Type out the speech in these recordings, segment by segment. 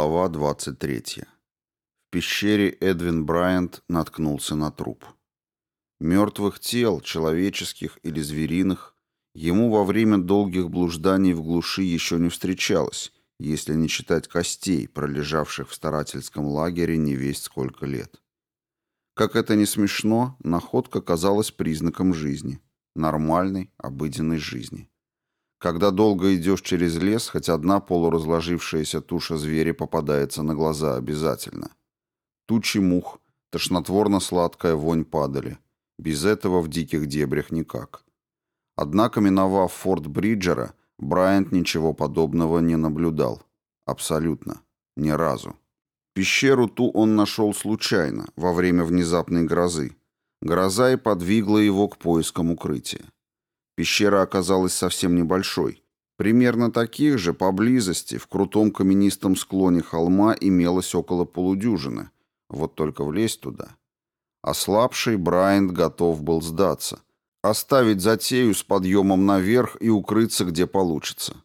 Глава 23. В пещере Эдвин Брайант наткнулся на труп. Мертвых тел, человеческих или звериных, ему во время долгих блужданий в глуши еще не встречалось, если не считать костей, пролежавших в старательском лагере не весть сколько лет. Как это не смешно, находка казалась признаком жизни, нормальной, обыденной жизни. Когда долго идешь через лес, хоть одна полуразложившаяся туша зверя попадается на глаза обязательно. Тучи мух, тошнотворно-сладкая вонь падали. Без этого в диких дебрях никак. Однако, миновав форт Бриджера, Брайант ничего подобного не наблюдал. Абсолютно. Ни разу. Пещеру ту он нашел случайно, во время внезапной грозы. Гроза и подвигла его к поискам укрытия. Пещера оказалась совсем небольшой. Примерно таких же поблизости в крутом каменистом склоне холма имелось около полудюжины. Вот только влезть туда. Ослабший Брайант готов был сдаться. Оставить затею с подъемом наверх и укрыться где получится.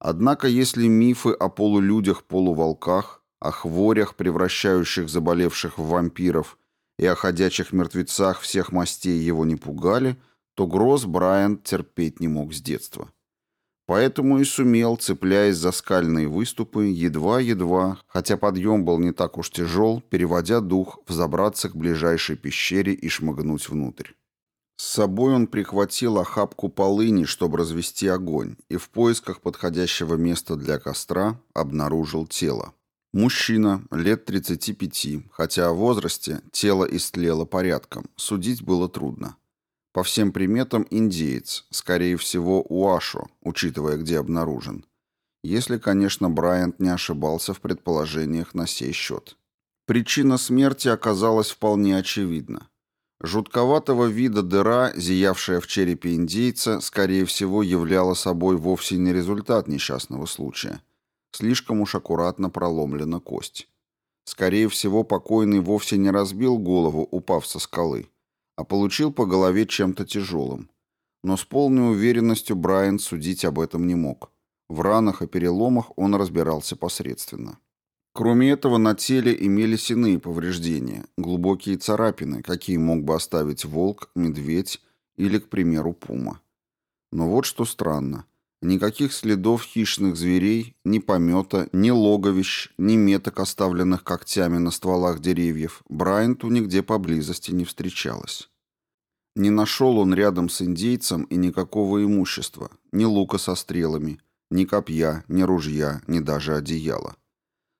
Однако если мифы о полулюдях-полуволках, о хворях, превращающих заболевших в вампиров, и о ходячих мертвецах всех мастей его не пугали – то гроз Брайан терпеть не мог с детства. Поэтому и сумел, цепляясь за скальные выступы, едва-едва, хотя подъем был не так уж тяжел, переводя дух, взобраться к ближайшей пещере и шмыгнуть внутрь. С собой он прихватил охапку полыни, чтобы развести огонь, и в поисках подходящего места для костра обнаружил тело. Мужчина, лет 35, хотя о возрасте тело истлело порядком, судить было трудно. По всем приметам индеец, скорее всего, Уашо, учитывая, где обнаружен. Если, конечно, Брайант не ошибался в предположениях на сей счет. Причина смерти оказалась вполне очевидна. Жутковатого вида дыра, зиявшая в черепе индейца, скорее всего, являла собой вовсе не результат несчастного случая. Слишком уж аккуратно проломлена кость. Скорее всего, покойный вовсе не разбил голову, упав со скалы а получил по голове чем-то тяжелым. Но с полной уверенностью Брайан судить об этом не мог. В ранах и переломах он разбирался посредственно. Кроме этого, на теле имелись иные повреждения, глубокие царапины, какие мог бы оставить волк, медведь или, к примеру, пума. Но вот что странно. Никаких следов хищных зверей, ни помета, ни логовищ, ни меток, оставленных когтями на стволах деревьев, Брайанту нигде поблизости не встречалось. Не нашел он рядом с индейцем и никакого имущества, ни лука со стрелами, ни копья, ни ружья, ни даже одеяла.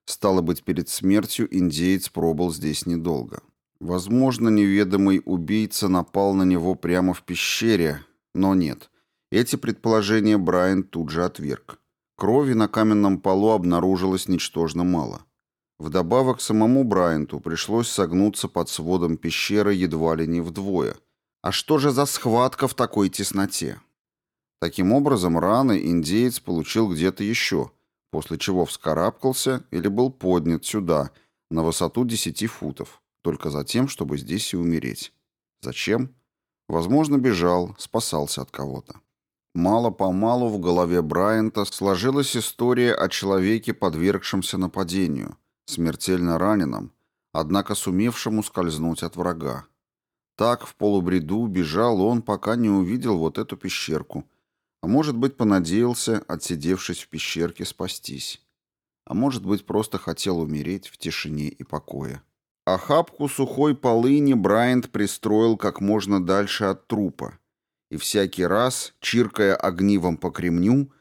Стало быть, перед смертью индеец пробыл здесь недолго. Возможно, неведомый убийца напал на него прямо в пещере, но нет. Эти предположения Брайан тут же отверг. Крови на каменном полу обнаружилось ничтожно мало. Вдобавок самому Брайанту пришлось согнуться под сводом пещеры едва ли не вдвое. А что же за схватка в такой тесноте? Таким образом, раны индеец получил где-то еще, после чего вскарабкался или был поднят сюда, на высоту 10 футов, только за тем, чтобы здесь и умереть. Зачем? Возможно, бежал, спасался от кого-то. Мало-помалу в голове Брайанта сложилась история о человеке, подвергшемся нападению, смертельно раненом, однако сумевшему ускользнуть от врага. Так в полубреду бежал он, пока не увидел вот эту пещерку, а может быть понадеялся, отсидевшись в пещерке, спастись. А может быть просто хотел умереть в тишине и покое. Охапку сухой полыни Брайант пристроил как можно дальше от трупа, и всякий раз, чиркая огнивом по кремню,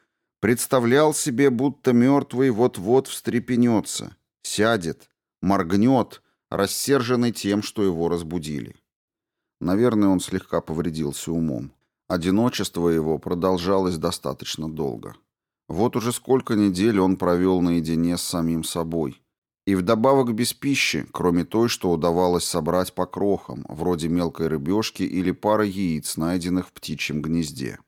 представлял себе, будто мертвый вот-вот встрепенется, сядет, моргнет, рассерженный тем, что его разбудили. Наверное, он слегка повредился умом. Одиночество его продолжалось достаточно долго. Вот уже сколько недель он провел наедине с самим собой, и вдобавок без пищи, кроме той, что удавалось собрать по крохам, вроде мелкой рыбешки или пары яиц, найденных в птичьем гнезде.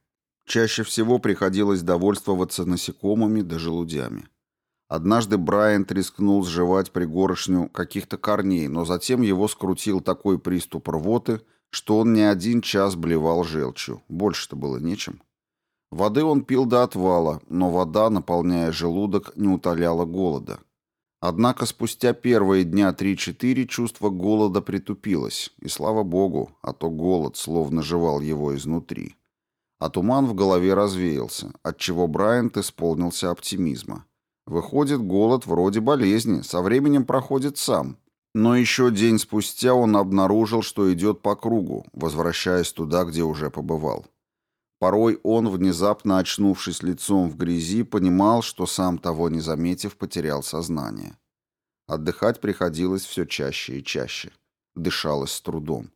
Чаще всего приходилось довольствоваться насекомыми да желудями. Однажды Брайант рискнул сживать пригорошню каких-то корней, но затем его скрутил такой приступ рвоты, что он не один час блевал желчью, больше-то было нечем. Воды он пил до отвала, но вода, наполняя желудок, не утоляла голода. Однако спустя первые дня три-четыре чувство голода притупилось, и слава богу, а то голод словно жевал его изнутри. А туман в голове развеялся, отчего Брайант исполнился оптимизма. Выходит, голод вроде болезни, со временем проходит сам. Но еще день спустя он обнаружил, что идет по кругу, возвращаясь туда, где уже побывал. Порой он, внезапно очнувшись лицом в грязи, понимал, что сам того не заметив, потерял сознание. Отдыхать приходилось все чаще и чаще. Дышалось с трудом.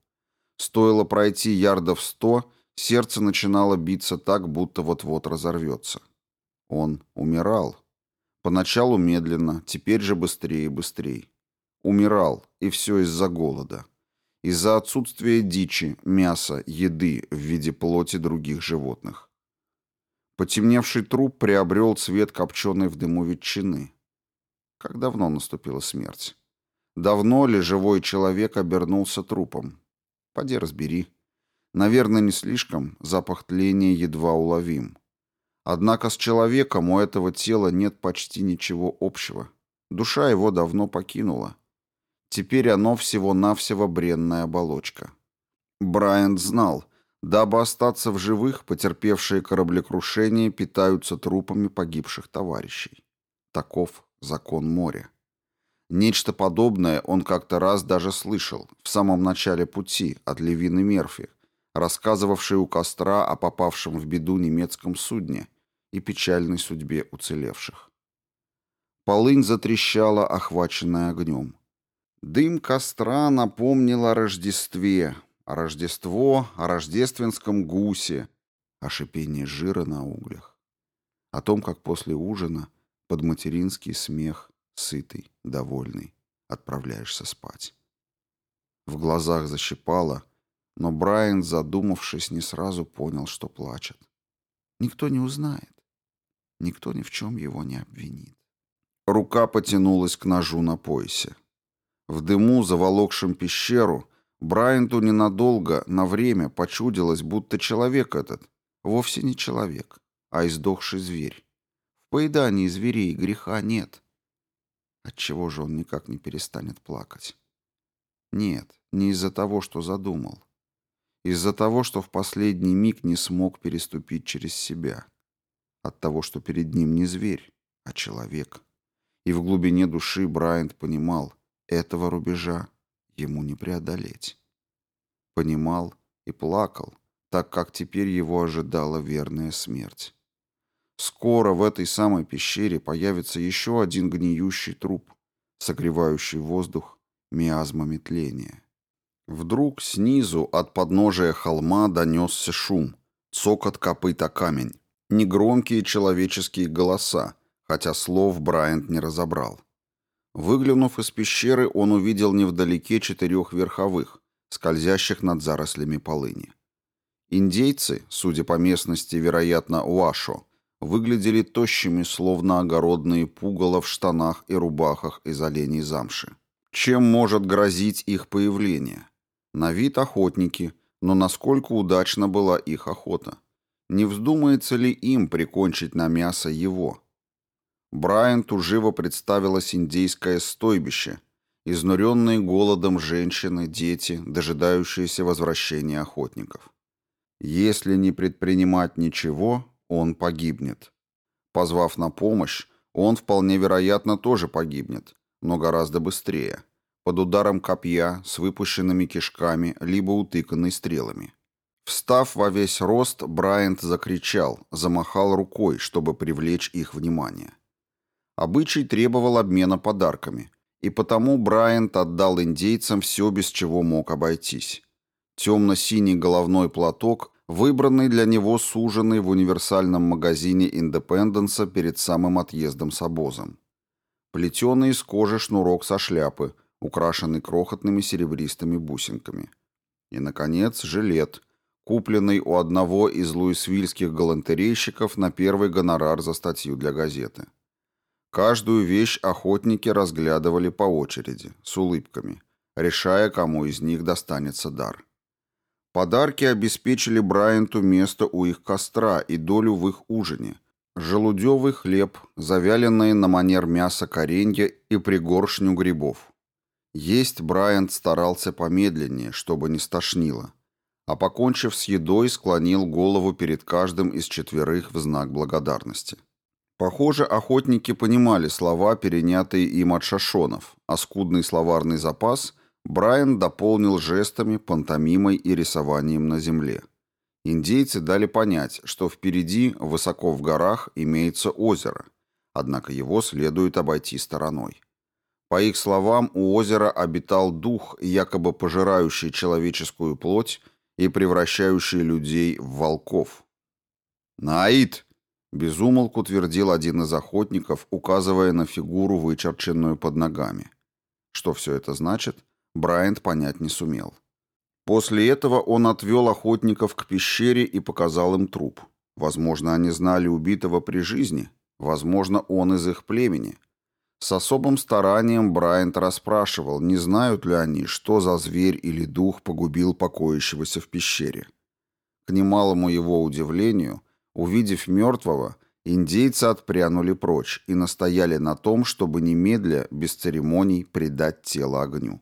Стоило пройти ярдов сто, сердце начинало биться так, будто вот-вот разорвется. Он умирал. Поначалу медленно, теперь же быстрее и быстрее. Умирал, и все из-за голода из-за отсутствия дичи, мяса, еды в виде плоти других животных. Потемневший труп приобрел цвет копченой в дыму ветчины. Как давно наступила смерть? Давно ли живой человек обернулся трупом? Поди разбери. Наверное, не слишком, запах тления едва уловим. Однако с человеком у этого тела нет почти ничего общего. Душа его давно покинула. Теперь оно всего-навсего бренная оболочка. Брайант знал, дабы остаться в живых, потерпевшие кораблекрушение питаются трупами погибших товарищей. Таков закон моря. Нечто подобное он как-то раз даже слышал в самом начале пути от Левины Мерфи, рассказывавшей у костра о попавшем в беду немецком судне и печальной судьбе уцелевших. Полынь затрещала, охваченная огнем. Дым костра напомнил о Рождестве, о Рождество, о рождественском гусе, о шипении жира на углях, о том, как после ужина под материнский смех, сытый, довольный, отправляешься спать. В глазах защипало, но Брайан, задумавшись, не сразу понял, что плачет. Никто не узнает, никто ни в чем его не обвинит. Рука потянулась к ножу на поясе. В дыму, заволокшем пещеру, Брайанту ненадолго, на время почудилось, будто человек этот вовсе не человек, а издохший зверь. В поедании зверей греха нет. Отчего же он никак не перестанет плакать? Нет, не из-за того, что задумал. Из-за того, что в последний миг не смог переступить через себя. От того, что перед ним не зверь, а человек. И в глубине души Брайант понимал, этого рубежа ему не преодолеть. Понимал и плакал, так как теперь его ожидала верная смерть. Скоро в этой самой пещере появится еще один гниющий труп, согревающий воздух миазмами тления. Вдруг снизу от подножия холма донесся шум, цокот копыта камень, негромкие человеческие голоса, хотя слов Брайант не разобрал. Выглянув из пещеры, он увидел невдалеке четырех верховых, скользящих над зарослями полыни. Индейцы, судя по местности, вероятно, Уашо, выглядели тощими, словно огородные пугало в штанах и рубахах из оленей замши. Чем может грозить их появление? На вид охотники, но насколько удачна была их охота? Не вздумается ли им прикончить на мясо его – Брайанту живо представилось индейское стойбище, изнуренные голодом женщины, дети, дожидающиеся возвращения охотников. Если не предпринимать ничего, он погибнет. Позвав на помощь, он вполне вероятно тоже погибнет, но гораздо быстрее, под ударом копья, с выпущенными кишками, либо утыканной стрелами. Встав во весь рост, Брайант закричал, замахал рукой, чтобы привлечь их внимание. Обычай требовал обмена подарками, и потому Брайант отдал индейцам все, без чего мог обойтись. Темно-синий головной платок, выбранный для него суженный в универсальном магазине Индепенденса перед самым отъездом с обозом. Плетеный из кожи шнурок со шляпы, украшенный крохотными серебристыми бусинками. И, наконец, жилет, купленный у одного из луисвильских галантерейщиков на первый гонорар за статью для газеты. Каждую вещь охотники разглядывали по очереди, с улыбками, решая, кому из них достанется дар. Подарки обеспечили Брайанту место у их костра и долю в их ужине, желудевый хлеб, завяленные на манер мяса коренья и пригоршню грибов. Есть Брайант старался помедленнее, чтобы не стошнило, а покончив с едой, склонил голову перед каждым из четверых в знак благодарности. Похоже, охотники понимали слова, перенятые им от шашонов, а скудный словарный запас Брайан дополнил жестами, пантомимой и рисованием на земле. Индейцы дали понять, что впереди, высоко в горах, имеется озеро, однако его следует обойти стороной. По их словам, у озера обитал дух, якобы пожирающий человеческую плоть и превращающий людей в волков. «Наид!» Безумолку твердил один из охотников, указывая на фигуру, вычерченную под ногами. Что все это значит, Брайант понять не сумел. После этого он отвел охотников к пещере и показал им труп. Возможно, они знали убитого при жизни, возможно, он из их племени. С особым старанием Брайант расспрашивал, не знают ли они, что за зверь или дух погубил покоящегося в пещере. К немалому его удивлению, Увидев мертвого, индейцы отпрянули прочь и настояли на том, чтобы немедля, без церемоний, предать тело огню.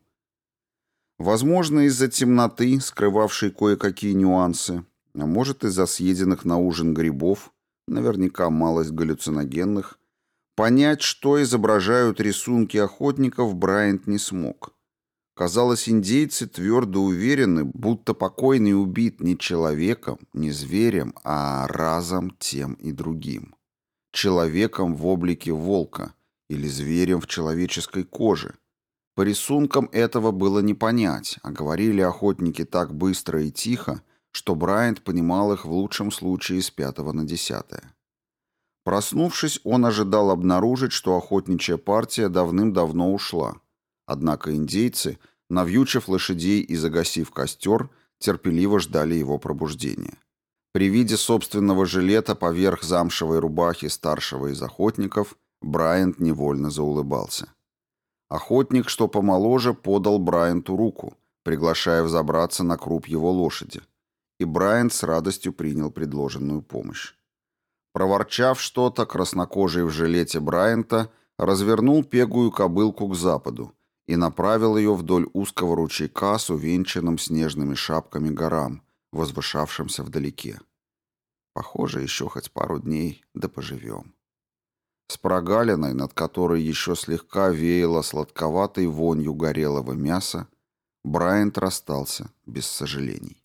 Возможно, из-за темноты, скрывавшей кое-какие нюансы, а может, из-за съеденных на ужин грибов, наверняка малость галлюциногенных, понять, что изображают рисунки охотников, Брайант не смог. Казалось, индейцы твердо уверены, будто покойный убит не человеком, не зверем, а разом тем и другим. Человеком в облике волка или зверем в человеческой коже. По рисункам этого было не понять, а говорили охотники так быстро и тихо, что Брайант понимал их в лучшем случае с пятого на десятое. Проснувшись, он ожидал обнаружить, что охотничья партия давным-давно ушла – Однако индейцы, навьючив лошадей и загасив костер, терпеливо ждали его пробуждения. При виде собственного жилета поверх замшевой рубахи старшего из охотников Брайант невольно заулыбался. Охотник, что помоложе, подал Брайанту руку, приглашая взобраться на круп его лошади, и Брайант с радостью принял предложенную помощь. Проворчав что-то, краснокожий в жилете Брайанта развернул пегую кобылку к западу, и направил ее вдоль узкого ручейка с увенчанным снежными шапками горам, возвышавшимся вдалеке. Похоже, еще хоть пару дней, да поживем. С прогалиной, над которой еще слегка веяло сладковатой вонью горелого мяса, Брайант расстался без сожалений.